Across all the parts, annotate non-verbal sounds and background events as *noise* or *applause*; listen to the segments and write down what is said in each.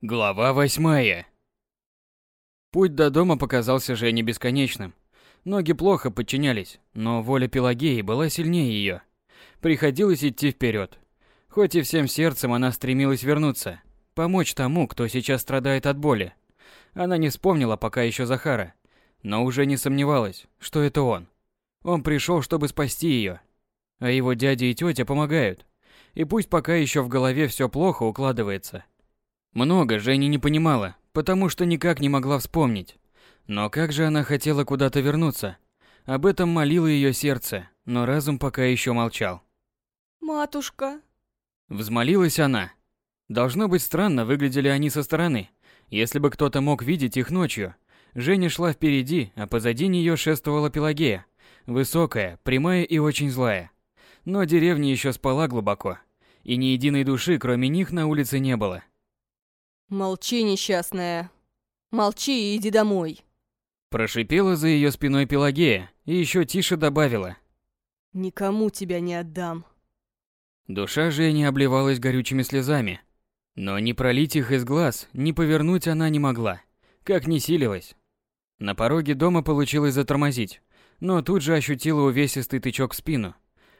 Глава восьмая. Путь до дома показался Жене бесконечным. Ноги плохо подчинялись, но воля Пелагеи была сильнее ее. Приходилось идти вперед. Хоть и всем сердцем она стремилась вернуться, помочь тому, кто сейчас страдает от боли. Она не вспомнила пока еще Захара, но уже не сомневалась, что это он. Он пришел, чтобы спасти ее. А его дядя и тетя помогают. И пусть пока еще в голове все плохо укладывается – много Женя не понимала, потому что никак не могла вспомнить. Но как же она хотела куда-то вернуться? Об этом молило ее сердце, но разум пока еще молчал. «Матушка!» Взмолилась она. Должно быть странно выглядели они со стороны. Если бы кто-то мог видеть их ночью. Женя шла впереди, а позади нее шествовала Пелагея. Высокая, прямая и очень злая. Но деревня еще спала глубоко. И ни единой души, кроме них, на улице не было. «Молчи, несчастная. Молчи и иди домой». Прошипела за ее спиной Пелагея и еще тише добавила. «Никому тебя не отдам». Душа Жени обливалась горючими слезами. Но ни пролить их из глаз, ни повернуть она не могла, как не силилась. На пороге дома получилось затормозить, но тут же ощутила увесистый тычок в спину,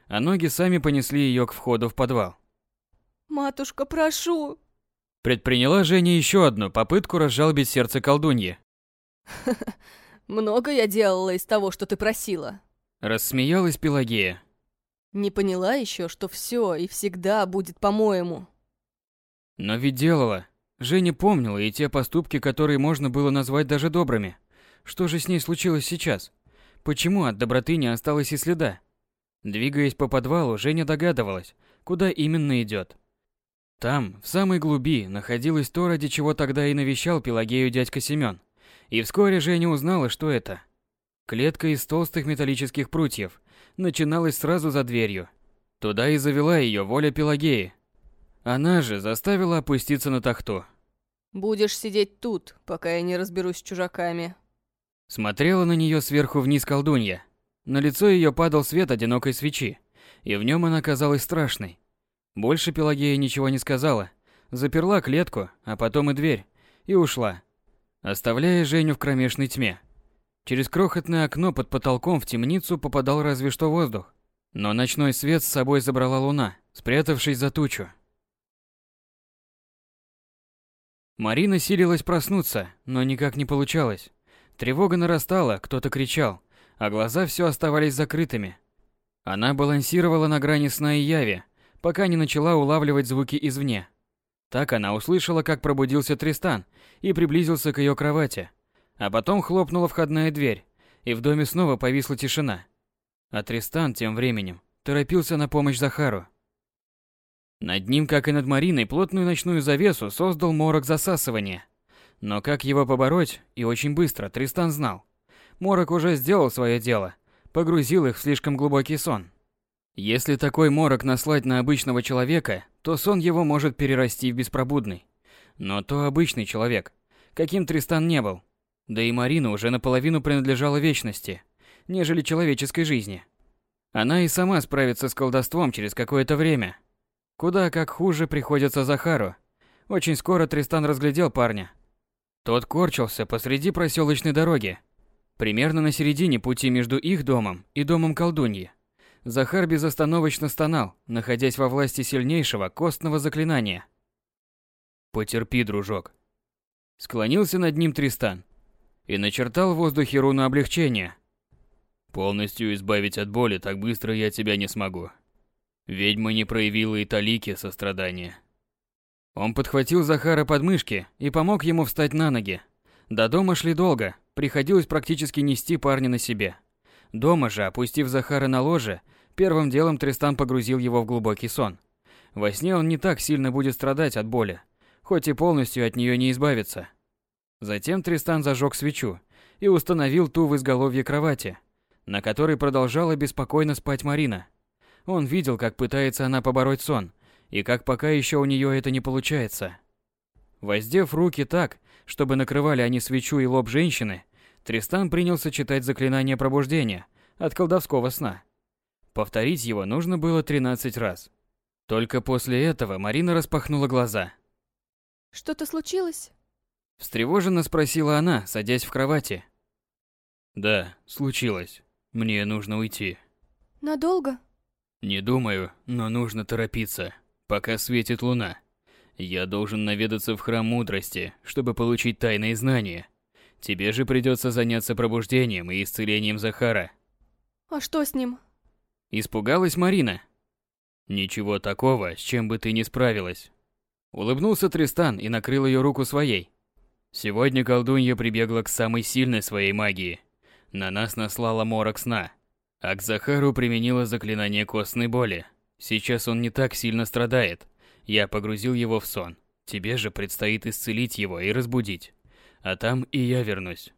а ноги сами понесли ее к входу в подвал. «Матушка, прошу, Предприняла Женя еще одну попытку разжалобить сердце колдуньи. *laughs* Много я делала из того, что ты просила. Рассмеялась Пелагея. Не поняла еще, что все и всегда будет по-моему. Но ведь делала. Женя помнила и те поступки, которые можно было назвать даже добрыми. Что же с ней случилось сейчас? Почему от доброты не осталось и следа? Двигаясь по подвалу, Женя догадывалась, куда именно идет. Там, в самой глуби, находилось то, ради чего тогда и навещал Пелагею дядька Семён. И вскоре Женя узнала, что это. Клетка из толстых металлических прутьев начиналась сразу за дверью. Туда и завела ее воля Пелагеи. Она же заставила опуститься на тахту. «Будешь сидеть тут, пока я не разберусь с чужаками». Смотрела на нее сверху вниз колдунья. На лицо ее падал свет одинокой свечи, и в нем она казалась страшной. Больше Пелагея ничего не сказала. Заперла клетку, а потом и дверь, и ушла, оставляя Женю в кромешной тьме. Через крохотное окно под потолком в темницу попадал разве что воздух. Но ночной свет с собой забрала луна, спрятавшись за тучу. Марина силилась проснуться, но никак не получалось. Тревога нарастала, кто-то кричал, а глаза все оставались закрытыми. Она балансировала на грани сна и яви, пока не начала улавливать звуки извне. Так она услышала, как пробудился Тристан и приблизился к ее кровати. А потом хлопнула входная дверь, и в доме снова повисла тишина. А Тристан тем временем торопился на помощь Захару. Над ним, как и над Мариной, плотную ночную завесу создал морок засасывания. Но как его побороть, и очень быстро, Тристан знал. Морок уже сделал свое дело, погрузил их в слишком глубокий сон. Если такой морок наслать на обычного человека, то сон его может перерасти в беспробудный. Но то обычный человек, каким Тристан не был. Да и Марина уже наполовину принадлежала вечности, нежели человеческой жизни. Она и сама справится с колдовством через какое-то время. Куда как хуже приходится Захару. Очень скоро Тристан разглядел парня. Тот корчился посреди проселочной дороги, примерно на середине пути между их домом и домом колдуньи. Захар безостановочно стонал, находясь во власти сильнейшего костного заклинания. «Потерпи, дружок». Склонился над ним Тристан и начертал в воздухе руну облегчения. «Полностью избавить от боли так быстро я тебя не смогу. Ведьма не проявила и талики сострадания». Он подхватил Захара под мышки и помог ему встать на ноги. До дома шли долго, приходилось практически нести парня на себе. Дома же, опустив Захара на ложе, первым делом Тристан погрузил его в глубокий сон. Во сне он не так сильно будет страдать от боли, хоть и полностью от нее не избавится. Затем Тристан зажег свечу и установил ту в изголовье кровати, на которой продолжала беспокойно спать Марина. Он видел, как пытается она побороть сон, и как пока еще у нее это не получается. Воздев руки так, чтобы накрывали они свечу и лоб женщины, Тристан принялся читать заклинание пробуждения от колдовского сна. Повторить его нужно было 13 раз. Только после этого Марина распахнула глаза. Что-то случилось? Встревоженно спросила она, садясь в кровати. Да, случилось. Мне нужно уйти. Надолго? Не думаю, но нужно торопиться, пока светит луна. Я должен наведаться в храм мудрости, чтобы получить тайные знания. Тебе же придется заняться пробуждением и исцелением Захара. А что с ним? Испугалась Марина. Ничего такого, с чем бы ты не справилась. Улыбнулся Тристан и накрыл ее руку своей. Сегодня колдунья прибегла к самой сильной своей магии. На нас наслала морок сна. А к Захару применила заклинание костной боли. Сейчас он не так сильно страдает. Я погрузил его в сон. Тебе же предстоит исцелить его и разбудить. А там и я вернусь.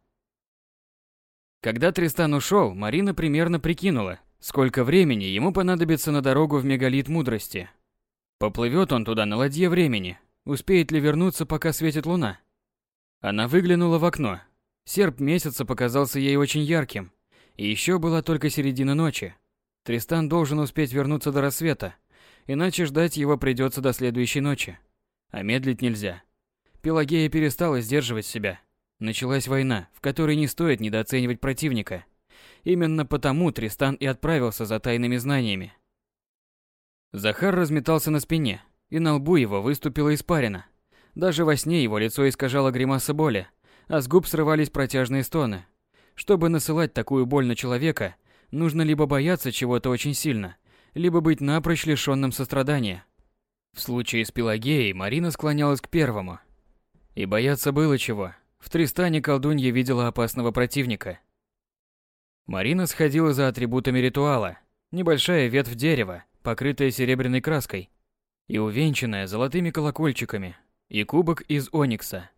Когда Тристан ушел, Марина примерно прикинула, сколько времени ему понадобится на дорогу в мегалит мудрости. Поплывет он туда на ладье времени, успеет ли вернуться, пока светит луна. Она выглянула в окно. Серп месяца показался ей очень ярким. И еще была только середина ночи. Тристан должен успеть вернуться до рассвета, иначе ждать его придется до следующей ночи. А медлить нельзя. Пелагея перестала сдерживать себя. Началась война, в которой не стоит недооценивать противника. Именно потому Тристан и отправился за тайными знаниями. Захар разметался на спине, и на лбу его выступила испарина. Даже во сне его лицо искажало гримаса боли, а с губ срывались протяжные стоны. Чтобы насылать такую боль на человека, нужно либо бояться чего-то очень сильно, либо быть напрочь лишенным сострадания. В случае с Пелагеей Марина склонялась к первому – и бояться было чего. В Тристане колдунья видела опасного противника. Марина сходила за атрибутами ритуала. Небольшая ветвь дерева, покрытая серебряной краской и увенчанная золотыми колокольчиками, и кубок из оникса.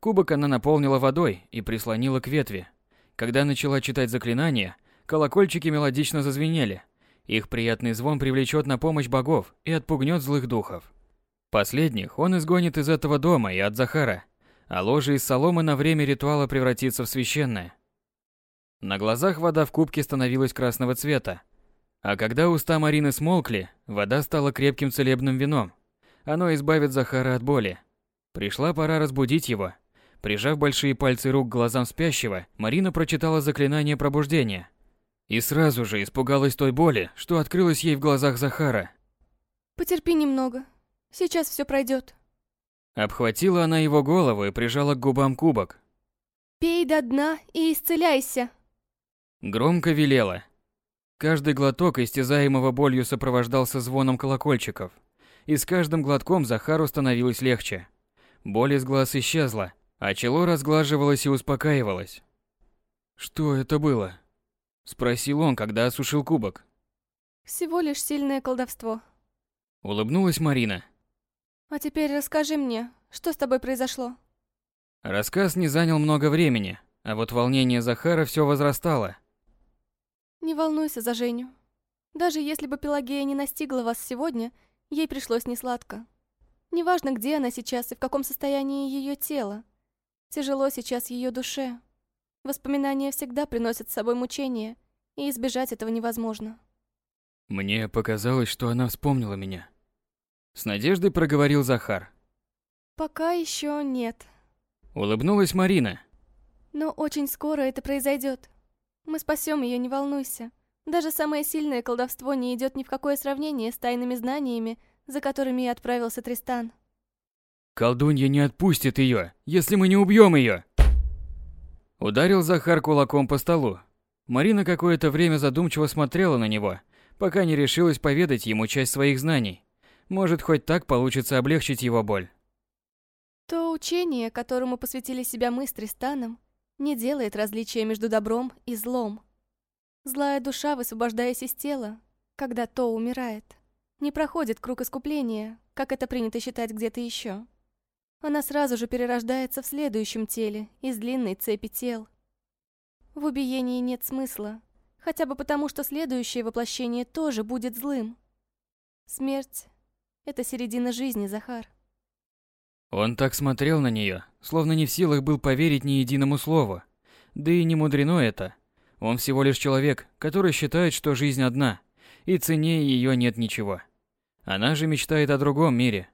Кубок она наполнила водой и прислонила к ветви. Когда начала читать заклинание, колокольчики мелодично зазвенели. Их приятный звон привлечет на помощь богов и отпугнет злых духов. Последних он изгонит из этого дома и от Захара, а ложе из соломы на время ритуала превратится в священное. На глазах вода в кубке становилась красного цвета. А когда уста Марины смолкли, вода стала крепким целебным вином. Оно избавит Захара от боли. Пришла пора разбудить его. Прижав большие пальцы рук к глазам спящего, Марина прочитала заклинание пробуждения. И сразу же испугалась той боли, что открылась ей в глазах Захара. «Потерпи немного, Сейчас все пройдет. Обхватила она его голову и прижала к губам кубок. Пей до дна и исцеляйся. Громко велела. Каждый глоток истязаемого болью сопровождался звоном колокольчиков. И с каждым глотком Захару становилось легче. Боль из глаз исчезла, а чело разглаживалось и успокаивалось. «Что это было?» Спросил он, когда осушил кубок. «Всего лишь сильное колдовство». Улыбнулась Марина. А теперь расскажи мне, что с тобой произошло? Рассказ не занял много времени, а вот волнение Захара все возрастало. Не волнуйся за Женю. Даже если бы Пелагея не настигла вас сегодня, ей пришлось несладко. Неважно, где она сейчас и в каком состоянии ее тело. Тяжело сейчас ее душе. Воспоминания всегда приносят с собой мучения, и избежать этого невозможно. Мне показалось, что она вспомнила меня. С надеждой проговорил Захар. Пока еще нет. Улыбнулась Марина. Но очень скоро это произойдет. Мы спасем ее, не волнуйся. Даже самое сильное колдовство не идет ни в какое сравнение с тайными знаниями, за которыми и отправился Тристан. Колдунья не отпустит ее, если мы не убьем ее. Ударил Захар кулаком по столу. Марина какое-то время задумчиво смотрела на него, пока не решилась поведать ему часть своих знаний. Может, хоть так получится облегчить его боль. То учение, которому посвятили себя мы с Тристаном, не делает различия между добром и злом. Злая душа, высвобождаясь из тела, когда то умирает, не проходит круг искупления, как это принято считать где-то еще. Она сразу же перерождается в следующем теле из длинной цепи тел. В убиении нет смысла, хотя бы потому, что следующее воплощение тоже будет злым. Смерть это середина жизни, Захар. Он так смотрел на нее, словно не в силах был поверить ни единому слову. Да и не мудрено это. Он всего лишь человек, который считает, что жизнь одна, и цене ее нет ничего. Она же мечтает о другом мире.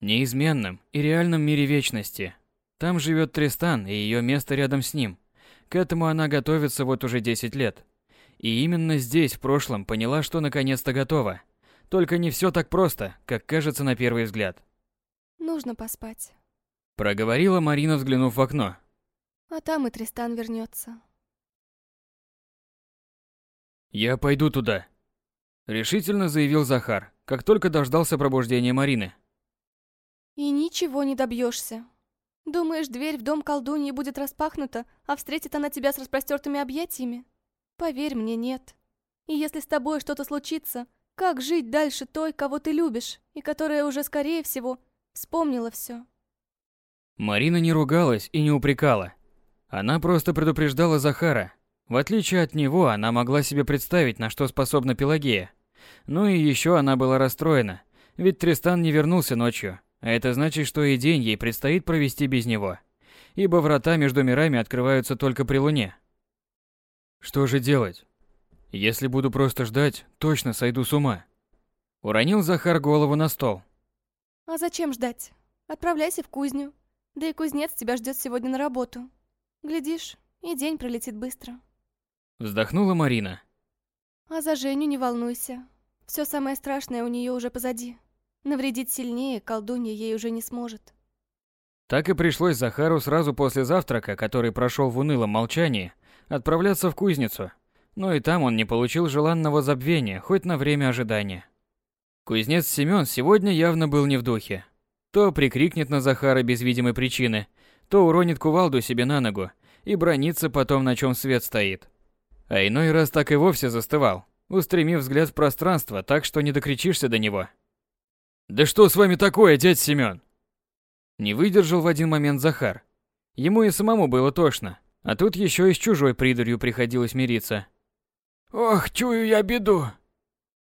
Неизменном и реальном мире вечности. Там живет Тристан, и ее место рядом с ним. К этому она готовится вот уже 10 лет. И именно здесь в прошлом поняла, что наконец-то готова. Только не все так просто, как кажется на первый взгляд. Нужно поспать. Проговорила Марина, взглянув в окно. А там и Тристан вернется. Я пойду туда. Решительно заявил Захар, как только дождался пробуждения Марины. И ничего не добьешься. Думаешь, дверь в дом колдуньи будет распахнута, а встретит она тебя с распростертыми объятиями? Поверь мне, нет. И если с тобой что-то случится, как жить дальше той, кого ты любишь, и которая уже, скорее всего, вспомнила все? Марина не ругалась и не упрекала. Она просто предупреждала Захара. В отличие от него, она могла себе представить, на что способна Пелагея. Ну и еще она была расстроена, ведь Тристан не вернулся ночью, а это значит, что и день ей предстоит провести без него. Ибо врата между мирами открываются только при луне. Что же делать? Если буду просто ждать, точно сойду с ума. Уронил Захар голову на стол. А зачем ждать? Отправляйся в кузню. Да и кузнец тебя ждет сегодня на работу. Глядишь, и день пролетит быстро. Вздохнула Марина. А за Женю не волнуйся. Все самое страшное у нее уже позади. Навредить сильнее колдунья ей уже не сможет. Так и пришлось Захару сразу после завтрака, который прошел в унылом молчании, отправляться в кузницу. Но и там он не получил желанного забвения, хоть на время ожидания. Кузнец Семен сегодня явно был не в духе. То прикрикнет на Захара без видимой причины, то уронит кувалду себе на ногу и бронится потом, на чем свет стоит. А иной раз так и вовсе застывал, устремив взгляд в пространство так, что не докричишься до него. «Да что с вами такое, дядь Семен?» Не выдержал в один момент Захар. Ему и самому было тошно, а тут еще и с чужой придурью приходилось мириться. «Ох, чую я беду!»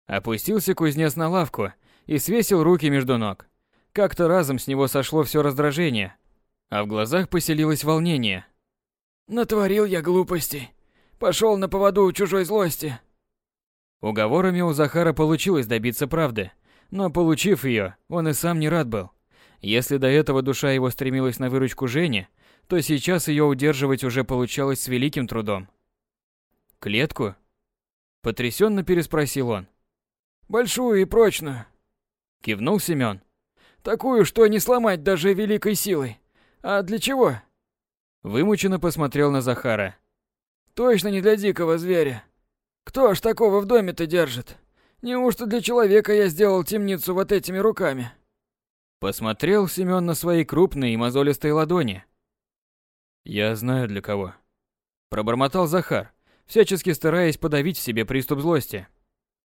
Опустился кузнец на лавку и свесил руки между ног. Как-то разом с него сошло все раздражение, а в глазах поселилось волнение. «Натворил я глупостей. Пошел на поводу у чужой злости». Уговорами у Захара получилось добиться правды, но получив ее, он и сам не рад был. Если до этого душа его стремилась на выручку Жени, то сейчас ее удерживать уже получалось с великим трудом. «Клетку?» Потрясенно переспросил он. «Большую и прочную», — кивнул Семен. «Такую, что не сломать даже великой силой. А для чего?» Вымученно посмотрел на Захара. «Точно не для дикого зверя. Кто ж такого в доме-то держит? Неужто для человека я сделал темницу вот этими руками?» Посмотрел Семен на свои крупные и мозолистые ладони. «Я знаю для кого». Пробормотал Захар, всячески стараясь подавить в себе приступ злости.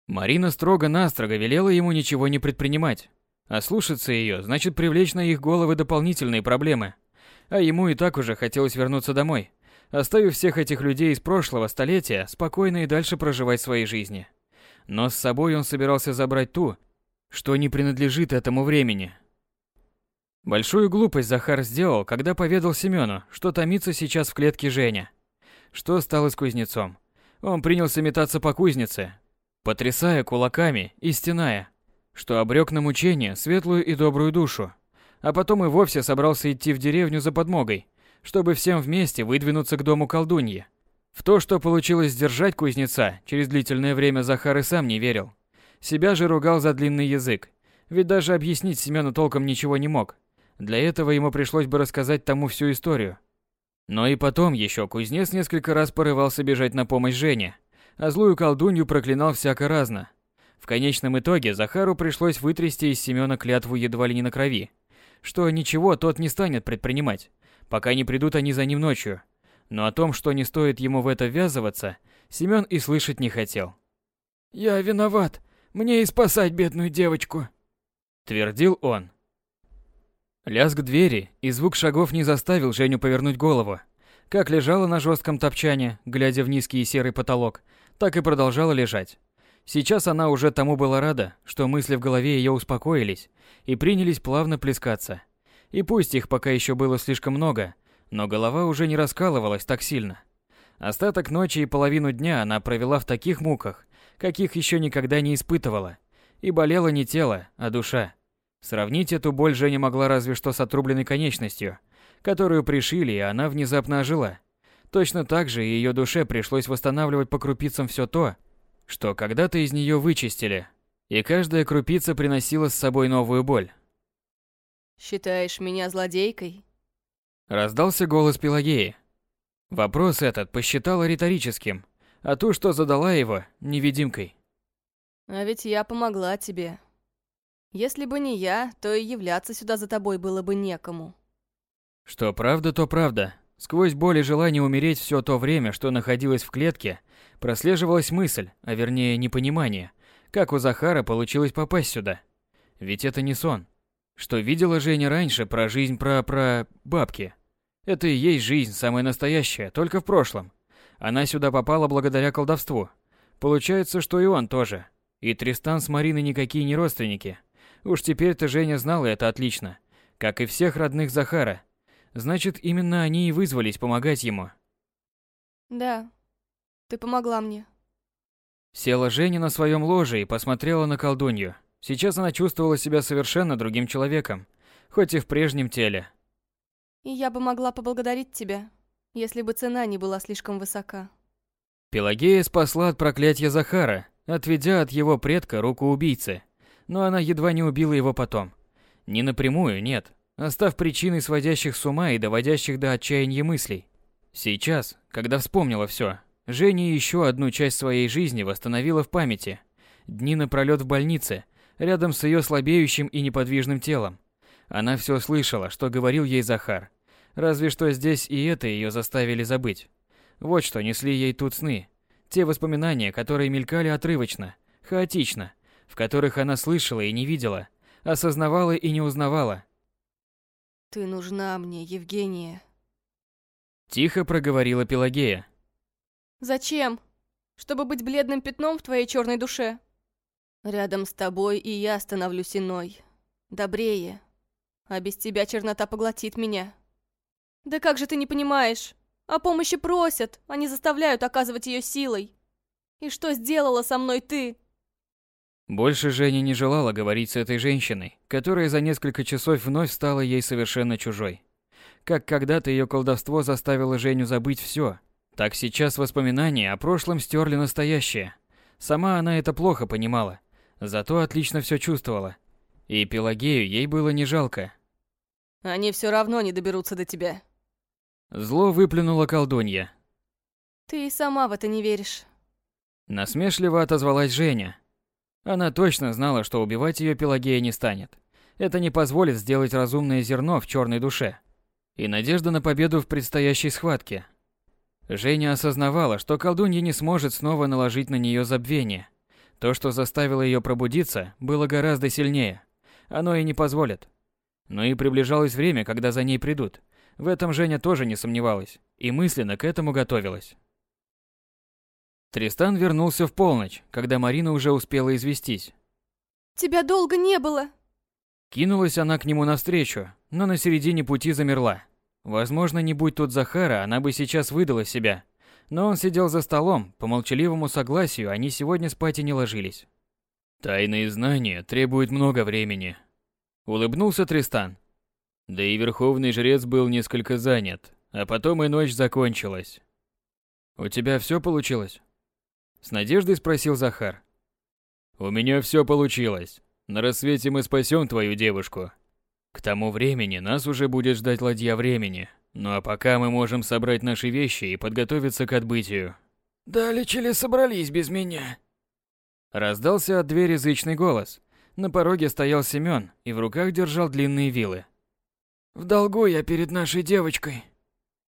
Марина строго-настрого велела ему ничего не предпринимать. А слушаться ее значит привлечь на их головы дополнительные проблемы – а ему и так уже хотелось вернуться домой, оставив всех этих людей из прошлого столетия спокойно и дальше проживать свои жизни. Но с собой он собирался забрать ту, что не принадлежит этому времени. Большую глупость Захар сделал, когда поведал Семену, что томится сейчас в клетке Женя. Что стало с кузнецом? Он принялся метаться по кузнице, потрясая кулаками и стеная, что обрек на мучение светлую и добрую душу а потом и вовсе собрался идти в деревню за подмогой, чтобы всем вместе выдвинуться к дому колдуньи. В то, что получилось сдержать кузнеца, через длительное время Захар и сам не верил. Себя же ругал за длинный язык, ведь даже объяснить Семену толком ничего не мог. Для этого ему пришлось бы рассказать тому всю историю. Но и потом еще кузнец несколько раз порывался бежать на помощь Жене, а злую колдунью проклинал всяко разно. В конечном итоге Захару пришлось вытрясти из Семена клятву едва ли не на крови, что ничего тот не станет предпринимать, пока не придут они за ним ночью. Но о том, что не стоит ему в это ввязываться, Семён и слышать не хотел. «Я виноват. Мне и спасать бедную девочку», — твердил он. Лязг двери и звук шагов не заставил Женю повернуть голову. Как лежала на жестком топчане, глядя в низкий серый потолок, так и продолжала лежать. Сейчас она уже тому была рада, что мысли в голове ее успокоились и принялись плавно плескаться. И пусть их пока еще было слишком много, но голова уже не раскалывалась так сильно. Остаток ночи и половину дня она провела в таких муках, каких еще никогда не испытывала. И болело не тело, а душа. Сравнить эту боль Женя могла разве что с отрубленной конечностью, которую пришили, и она внезапно ожила. Точно так же и ее душе пришлось восстанавливать по крупицам все то, что когда-то из нее вычистили, и каждая крупица приносила с собой новую боль. «Считаешь меня злодейкой?» Раздался голос Пелагеи. Вопрос этот посчитала риторическим, а ту, что задала его, невидимкой. «А ведь я помогла тебе. Если бы не я, то и являться сюда за тобой было бы некому». Что правда, то правда. Сквозь боль и желание умереть все то время, что находилась в клетке, прослеживалась мысль, а вернее непонимание, как у Захара получилось попасть сюда. Ведь это не сон. Что видела Женя раньше про жизнь про-про бабки. Это и есть жизнь, самая настоящая, только в прошлом. Она сюда попала благодаря колдовству. Получается, что и он тоже. И Тристан с Мариной никакие не родственники. Уж теперь-то Женя знала это отлично. Как и всех родных Захара. Значит, именно они и вызвались помогать ему. «Да, ты помогла мне». Села Женя на своем ложе и посмотрела на колдунью. Сейчас она чувствовала себя совершенно другим человеком, хоть и в прежнем теле. «И я бы могла поблагодарить тебя, если бы цена не была слишком высока». Пелагея спасла от проклятия Захара, отведя от его предка руку убийцы. Но она едва не убила его потом. Не напрямую, нет, а став причиной сводящих с ума и доводящих до отчаяния мыслей. Сейчас, когда вспомнила все, Женя еще одну часть своей жизни восстановила в памяти. Дни напролет в больнице, рядом с ее слабеющим и неподвижным телом. Она все слышала, что говорил ей Захар. Разве что здесь и это ее заставили забыть. Вот что несли ей тут сны. Те воспоминания, которые мелькали отрывочно, хаотично, в которых она слышала и не видела, осознавала и не узнавала. «Ты нужна мне, Евгения». Тихо проговорила Пелагея. «Зачем? Чтобы быть бледным пятном в твоей черной душе?» «Рядом с тобой и я становлюсь иной, добрее, а без тебя чернота поглотит меня». «Да как же ты не понимаешь? О помощи просят, а не заставляют оказывать ее силой. И что сделала со мной ты?» Больше Женя не желала говорить с этой женщиной, которая за несколько часов вновь стала ей совершенно чужой. Как когда-то ее колдовство заставило Женю забыть все, так сейчас воспоминания о прошлом стерли настоящее. Сама она это плохо понимала, зато отлично все чувствовала. И Пелагею ей было не жалко. «Они все равно не доберутся до тебя», Зло выплюнула колдунья. «Ты и сама в это не веришь». Насмешливо отозвалась Женя. Она точно знала, что убивать ее Пелагея не станет. Это не позволит сделать разумное зерно в черной душе. И надежда на победу в предстоящей схватке. Женя осознавала, что колдунья не сможет снова наложить на нее забвение. То, что заставило ее пробудиться, было гораздо сильнее. Оно и не позволит. Но и приближалось время, когда за ней придут. В этом Женя тоже не сомневалась и мысленно к этому готовилась. Тристан вернулся в полночь, когда Марина уже успела известись. «Тебя долго не было!» Кинулась она к нему навстречу, но на середине пути замерла. Возможно, не будь тут Захара, она бы сейчас выдала себя. Но он сидел за столом, по молчаливому согласию они сегодня спать и не ложились. «Тайные знания требуют много времени», — улыбнулся Тристан. Да и верховный жрец был несколько занят, а потом и ночь закончилась. «У тебя все получилось?» С надеждой спросил Захар. «У меня все получилось. На рассвете мы спасем твою девушку. К тому времени нас уже будет ждать ладья времени. Ну а пока мы можем собрать наши вещи и подготовиться к отбытию». «Далече ли собрались без меня?» Раздался от двери зычный голос. На пороге стоял Семён и в руках держал длинные вилы. В долгу я перед нашей девочкой.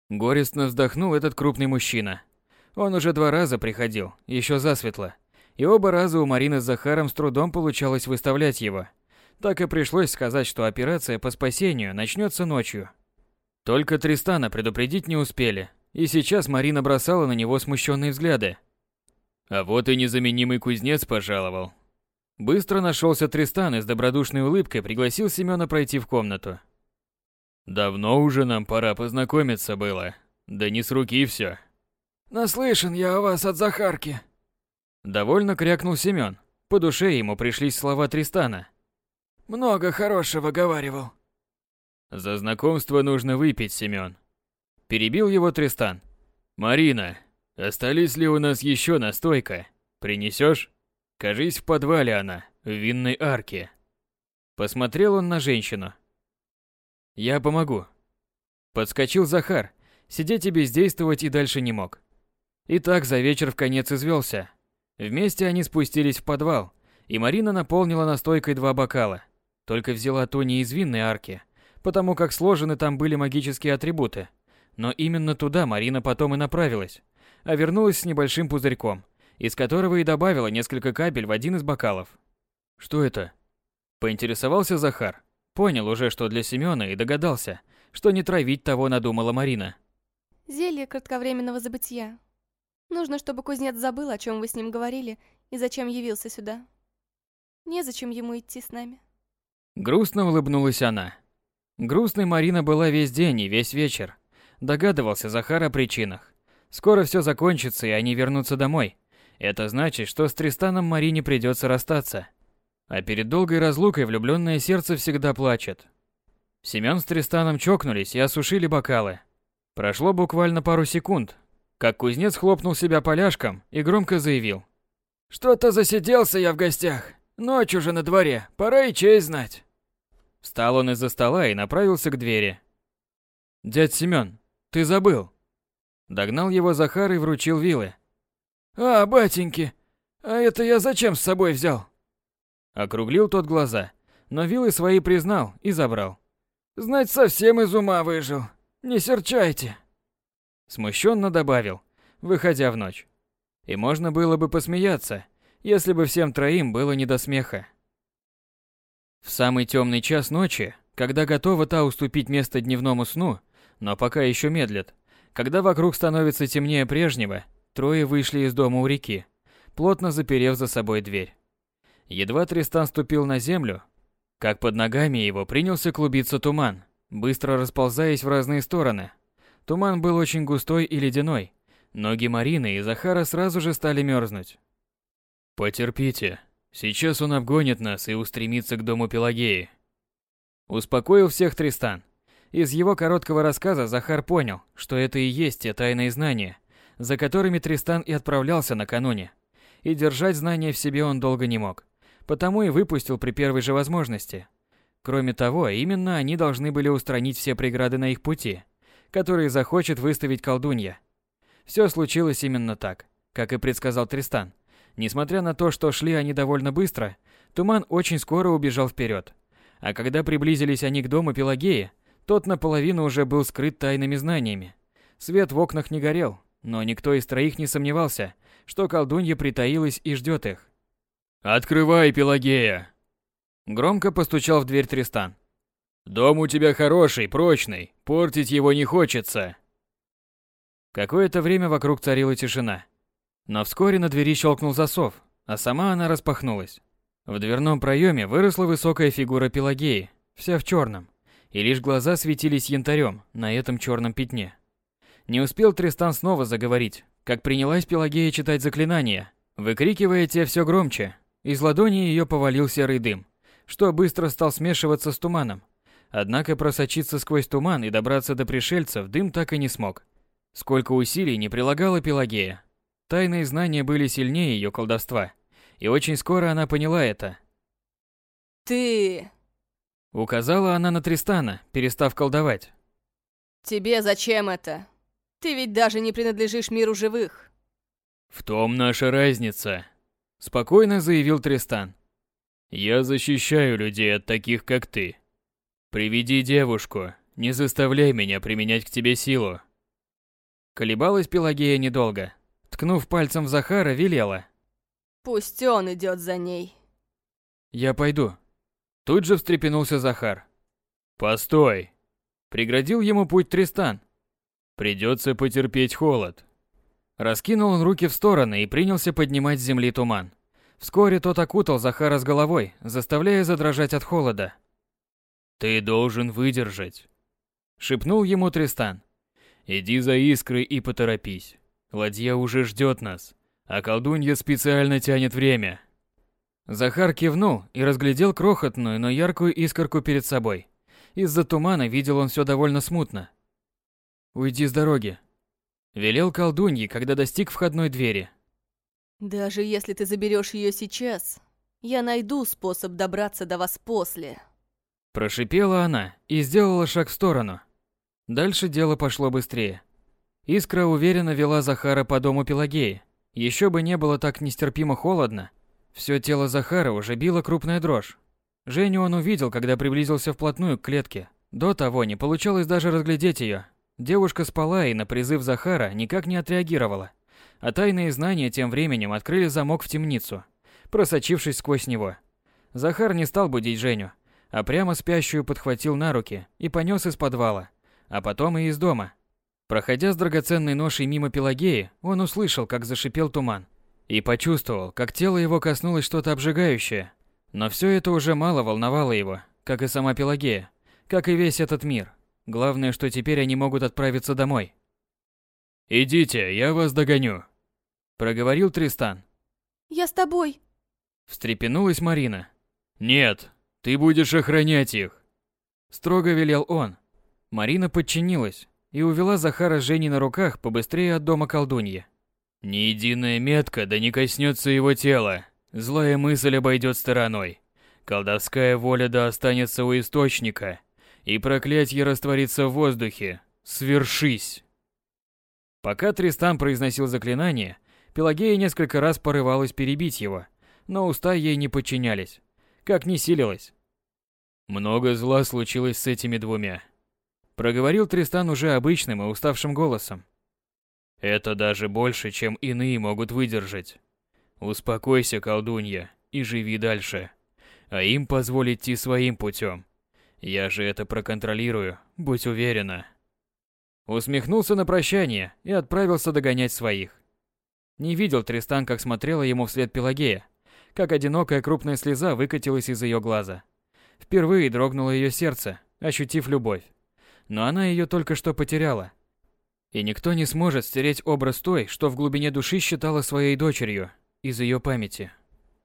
Горестно вздохнул этот крупный мужчина. Он уже два раза приходил, еще засветло. И оба раза у Марины с Захаром с трудом получалось выставлять его. Так и пришлось сказать, что операция по спасению начнется ночью. Только Тристана предупредить не успели, и сейчас Марина бросала на него смущенные взгляды. А вот и незаменимый кузнец пожаловал. Быстро нашелся Тристан и с добродушной улыбкой пригласил Семёна пройти в комнату. Давно уже нам пора познакомиться было. Да не с руки все. Наслышан я о вас от Захарки. Довольно крякнул Семен. По душе ему пришлись слова Тристана. Много хорошего говаривал. За знакомство нужно выпить, Семён. Перебил его Тристан. Марина, остались ли у нас еще настойка? Принесешь? Кажись, в подвале она, в винной арке. Посмотрел он на женщину. Я помогу. Подскочил Захар. Сидеть и бездействовать и дальше не мог. Итак, за вечер в конец извелся. Вместе они спустились в подвал, и Марина наполнила настойкой два бокала. Только взяла то не из винной арки, потому как сложены там были магические атрибуты. Но именно туда Марина потом и направилась, а вернулась с небольшим пузырьком, из которого и добавила несколько капель в один из бокалов. «Что это?» Поинтересовался Захар. Понял уже, что для Семёна, и догадался, что не травить того надумала Марина. Зелье кратковременного забытия. Нужно, чтобы кузнец забыл, о чем вы с ним говорили и зачем явился сюда. Незачем ему идти с нами. Грустно улыбнулась она. Грустной Марина была весь день и весь вечер. Догадывался Захар о причинах. Скоро все закончится, и они вернутся домой. Это значит, что с Тристаном Марине придется расстаться. А перед долгой разлукой влюбленное сердце всегда плачет. Семен с Тристаном чокнулись и осушили бокалы. Прошло буквально пару секунд, как кузнец хлопнул себя поляшком и громко заявил. «Что-то засиделся я в гостях. Ночь уже на дворе, пора и честь знать». Встал он из-за стола и направился к двери. «Дядь Семен, ты забыл!» Догнал его Захар и вручил вилы. «А, батеньки, а это я зачем с собой взял?» Округлил тот глаза, но вилы свои признал и забрал. «Знать, совсем из ума выжил. Не серчайте!» Смущенно добавил, выходя в ночь. И можно было бы посмеяться, если бы всем троим было не до смеха. В самый темный час ночи, когда готова та уступить место дневному сну, но пока еще медлит, когда вокруг становится темнее прежнего, трое вышли из дома у реки, плотно заперев за собой дверь. Едва Тристан ступил на землю, как под ногами его принялся клубиться туман, быстро расползаясь в разные стороны. Туман был очень густой и ледяной. Ноги Марины и Захара сразу же стали мерзнуть. «Потерпите, сейчас он обгонит нас и устремится к дому Пелагеи». Успокоил всех Тристан. Из его короткого рассказа Захар понял, что это и есть те тайные знания, за которыми Тристан и отправлялся накануне. И держать знания в себе он долго не мог, потому и выпустил при первой же возможности. Кроме того, именно они должны были устранить все преграды на их пути, которые захочет выставить колдунья. Все случилось именно так, как и предсказал Тристан. Несмотря на то, что шли они довольно быстро, туман очень скоро убежал вперед. А когда приблизились они к дому Пелагеи, тот наполовину уже был скрыт тайными знаниями. Свет в окнах не горел, но никто из троих не сомневался, что колдунья притаилась и ждет их. «Открывай, Пелагея!» Громко постучал в дверь Тристан. «Дом у тебя хороший, прочный, портить его не хочется!» Какое-то время вокруг царила тишина. Но вскоре на двери щелкнул засов, а сама она распахнулась. В дверном проеме выросла высокая фигура Пелагеи, вся в черном, и лишь глаза светились янтарем на этом черном пятне. Не успел Тристан снова заговорить, как принялась Пелагея читать заклинания, выкрикивая те все громче. Из ладони ее повалил серый дым, что быстро стал смешиваться с туманом. Однако просочиться сквозь туман и добраться до пришельцев дым так и не смог. Сколько усилий не прилагала Пелагея, Тайные знания были сильнее ее колдовства, и очень скоро она поняла это. «Ты...» Указала она на Тристана, перестав колдовать. «Тебе зачем это? Ты ведь даже не принадлежишь миру живых». «В том наша разница», — спокойно заявил Тристан. «Я защищаю людей от таких, как ты. Приведи девушку, не заставляй меня применять к тебе силу». Колебалась Пелагея недолго, Ткнув пальцем в Захара, велела. «Пусть он идет за ней». «Я пойду». Тут же встрепенулся Захар. «Постой!» Преградил ему путь Тристан. «Придется потерпеть холод». Раскинул он руки в стороны и принялся поднимать с земли туман. Вскоре тот окутал Захара с головой, заставляя задрожать от холода. «Ты должен выдержать», — шепнул ему Тристан. «Иди за искрой и поторопись». Ладья уже ждет нас, а колдунья специально тянет время. Захар кивнул и разглядел крохотную, но яркую искорку перед собой. Из-за тумана видел он все довольно смутно. «Уйди с дороги», — велел колдуньи, когда достиг входной двери. «Даже если ты заберешь ее сейчас, я найду способ добраться до вас после». Прошипела она и сделала шаг в сторону. Дальше дело пошло быстрее. Искра уверенно вела Захара по дому Пелагеи. Еще бы не было так нестерпимо холодно. Все тело Захара уже било крупная дрожь. Женю он увидел, когда приблизился вплотную к клетке. До того не получалось даже разглядеть ее. Девушка спала и на призыв Захара никак не отреагировала. А тайные знания тем временем открыли замок в темницу, просочившись сквозь него. Захар не стал будить Женю, а прямо спящую подхватил на руки и понес из подвала, а потом и из дома. Проходя с драгоценной ношей мимо Пелагеи, он услышал, как зашипел туман, и почувствовал, как тело его коснулось что-то обжигающее. Но все это уже мало волновало его, как и сама Пелагея, как и весь этот мир. Главное, что теперь они могут отправиться домой. «Идите, я вас догоню», — проговорил Тристан. «Я с тобой», — встрепенулась Марина. «Нет, ты будешь охранять их!» Строго велел он. Марина подчинилась и увела Захара с Женей на руках побыстрее от дома колдуньи. «Ни единая метка да не коснется его тела. Злая мысль обойдет стороной. Колдовская воля да останется у источника, и проклятье растворится в воздухе. Свершись!» Пока Тристан произносил заклинание, Пелагея несколько раз порывалась перебить его, но уста ей не подчинялись как не силилась. Много зла случилось с этими двумя. Проговорил Тристан уже обычным и уставшим голосом. Это даже больше, чем иные могут выдержать. Успокойся, колдунья, и живи дальше. А им позволь идти своим путем. Я же это проконтролирую, будь уверена. Усмехнулся на прощание и отправился догонять своих. Не видел Тристан, как смотрела ему вслед Пелагея, как одинокая крупная слеза выкатилась из ее глаза. Впервые дрогнуло ее сердце, ощутив любовь. Но она ее только что потеряла. И никто не сможет стереть образ той, что в глубине души считала своей дочерью, из ее памяти.